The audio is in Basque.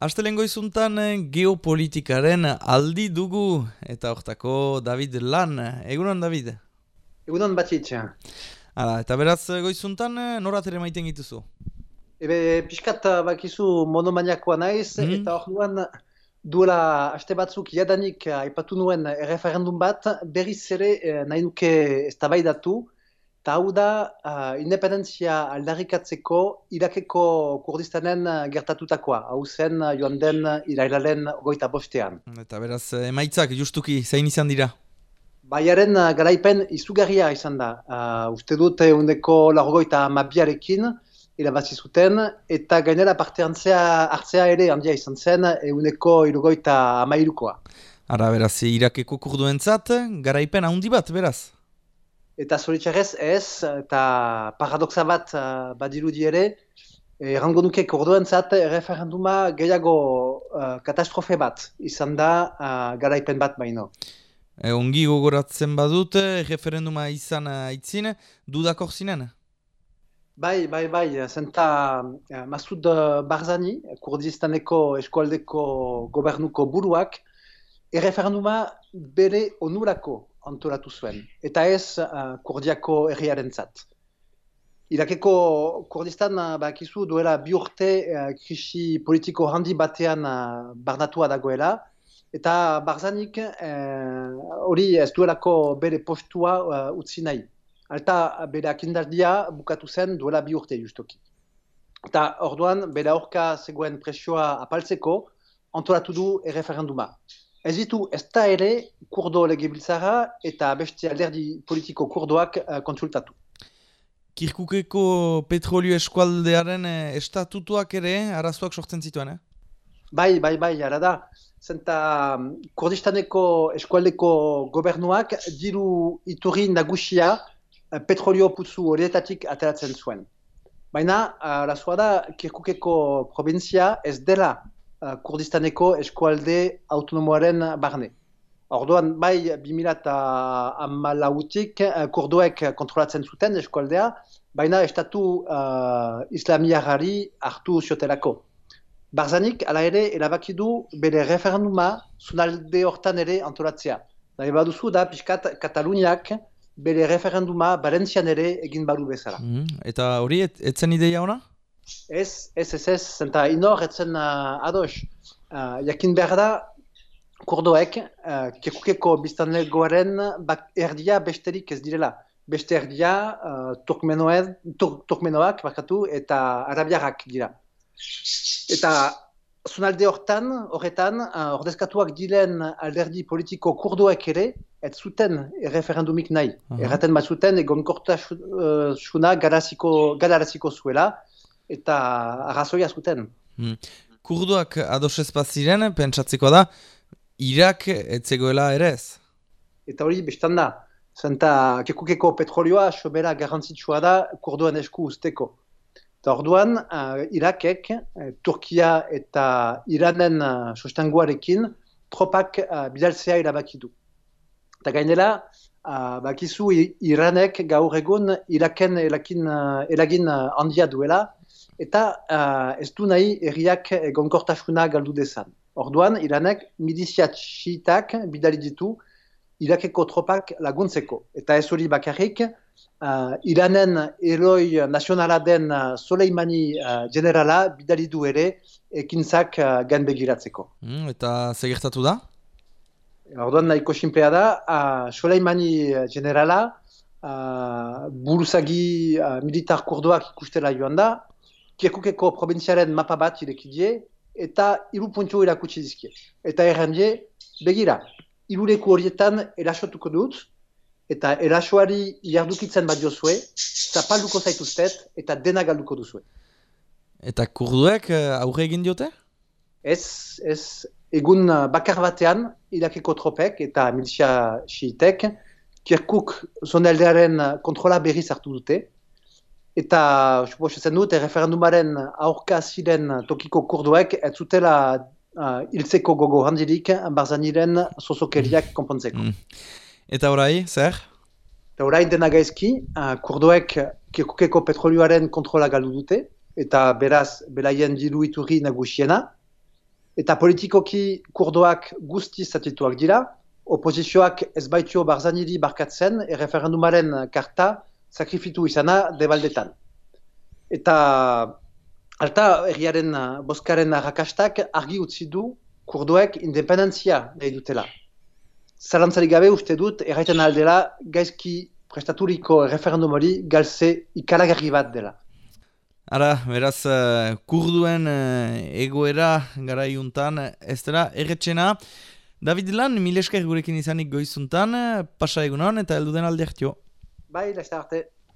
Astelengo izuntan eh, geopolitikaren aldi dugu eta hortako David Lan. Egunon, David? Egunon batxitza. Hala, eta beraz eh, goizuntan eh, noratere maiten gituzu? Ebe, pixkat bakizu monomaniakoa naiz, Mhm. eta hor duan duela aste batzuk jadanik aipatu nuen erreferendum bat, berriz ere nahi nuke eztabaidatu, eta hau da ah, independentzia aldarrikatzeko Irakeko Kurdistanen gertatutakoa, hau zen joan den irailaren goita bostean. Eta beraz eh, emaitzak justuki zein izan dira? Baiaren uh, garaipen izugarria izan da. Uh, uste dut eundeko largoita amabiarekin irabazi zuten, eta gainera parte hartzea, hartzea ere handia izan zen eundeko irugoita amairukoa. Ara, beraz, Irakeko kurduentzat, garaipen handi bat, beraz. Eta zoritxarrez ez, eta paradoxa bat uh, badirudi ere, errango nuke kordoentzat referenduma gehiago uh, katastrofe bat izan da uh, garaipen bat baino. E, ongi gogoratzen badut, referenduma izan aitzin, dudakor zinen? Bai, bai, bai, zenta uh, Masud Barzani, Kurdistaneko eskualdeko gobernuko buruak, erreferenduma bere onurako antolatu zuen, eta ez uh, kurdiako herriarentzat. Irakeko Kurdistan uh, bakizu duela bi urte uh, krisi politiko handi batean uh, barnatua dagoela, eta Barzanik eh, hori ez duelako bere postua uh, utzi nahi. Alta bere akindardia bukatu zen duela bi urte justoki. Eta orduan bere aurka zegoen presioa apaltzeko antolatu du erreferenduma. Ez ditu ez da ere kurdo legebiltzara eta beste alderdi politiko kurdoak uh, konsultatu. Kirkukeko petrolio eskualdearen eh, estatutuak ere arazoak sortzen zituen, eh? Bai, bai, bai, ara da. Zenta um, Kurdistaneko eskualdeko gobernuak diru iturri nagusia eh, petrolio putzu horietatik ateratzen zuen. Baina, arazoa da, Kirkukeko provintzia ez dela Kurdistaneko eskualde autonomoaren barne. Orduan, bai, 2008-tik uh, kurdoek kontrolatzen zuten eskualdea, baina estatu uh, islamiarari hartu ziotelako. Barzanik, ala ere, erabaki du bere referenduma zunalde hortan ere antolatzea. Nahi baduzu da, pixkat, Kataluniak bere referenduma Barentzian ere egin baru bezala. Mhm. Eta hori, et, etzen ideia ona? Ez, ez, ez, ez, zenta inor etzen uh, ados. Uh, jakin behar da, kurdoek, uh, kirkukeko biztanlegoaren erdia besterik ez direla. Beste erdia uh, turkmenoen, tur, turkmenoak bakatu, eta arabiarrak dira. Eta zunalde hortan, horretan, uh, ordezkatuak diren alderdi politiko kurdoek ere, ez zuten referendumik nahi. Aha. Erraten bat zuten egonkortasuna garaziko, galaraziko zuela, eta arrazoia zuten. Kurduak ados ez baziren, pentsatzeko da, Irak etzegoela ere ez. Eta hori bestan da, zenta kekukeko petrolioa sobera garrantzitsua da kurduen esku usteko. Eta orduan, uh, Irakek, eh, Turkia eta Iranen uh, sostenguarekin tropak uh, bidaltzea irabaki du. Eta gainera, uh, bakizu Iranek gaur egun Iraken elakin, uh, elagin uh, handia duela, eta uh, ez du nahi herriak egonkortasuna galdu dezan. Orduan, Iranek milizia xiitak bidali ditu Irakeko tropak laguntzeko. Eta ez hori bakarrik, uh, Iranen eroi nazionala den uh, Soleimani uh, generala bidali du ere ekintzak uh, gan begiratzeko. Mhm, Eta segertatu da? Orduan nahiko sinplea da, uh, Soleimani uh, generala uh, buruzagi uh, militar kurdoak ikustela joan da, Kirkukeko probintziaren mapa bat irekidie, eta hiru puntu erakutsi dizkie. Eta errandie, begira, hiruleku horietan erasotuko dut, eta erasoari jardukitzen bat jozue, zapalduko zaituztet, eta dena galduko duzue. Eta kurduek eh, aurre egin diote? Ez, ez, egun uh, bakar batean, Irakeko tropek eta milizia xiitek, Kirkuk zonaldearen uh, kontrola berriz hartu dute, eta suposatzen dut, referendumaren aurka ziren uh, tokiko kurduek, ez zutela uh, hiltzeko gogo handirik barzaniren sosokeriak konpontzeko. Mm. Eta orai, zer? Eta orain dena gaizki, uh, kurdoek Kirkukeko petrolioaren kontrola galdu dute, eta beraz, belaien diru iturri nagusiena, eta politikoki kurdoak guzti zatituak dira, oposizioak ez baitio barzaniri barkatzen erreferendumaren karta sakrifitu izana debaldetan. Eta alta erriaren boskaren arrakastak argi utzi du kurdoek independentzia nahi dutela. Zalantzari gabe uste dut erraiten aldela gaizki prestaturiko referendum hori galze ikaragarri bat dela. Ara, beraz, uh, kurduen uh, egoera gara iuntan, ez dela, erretxena. David Lan, milesker gurekin izanik goizuntan, pasa egunon eta elduden aldeak Bai, lesta arte.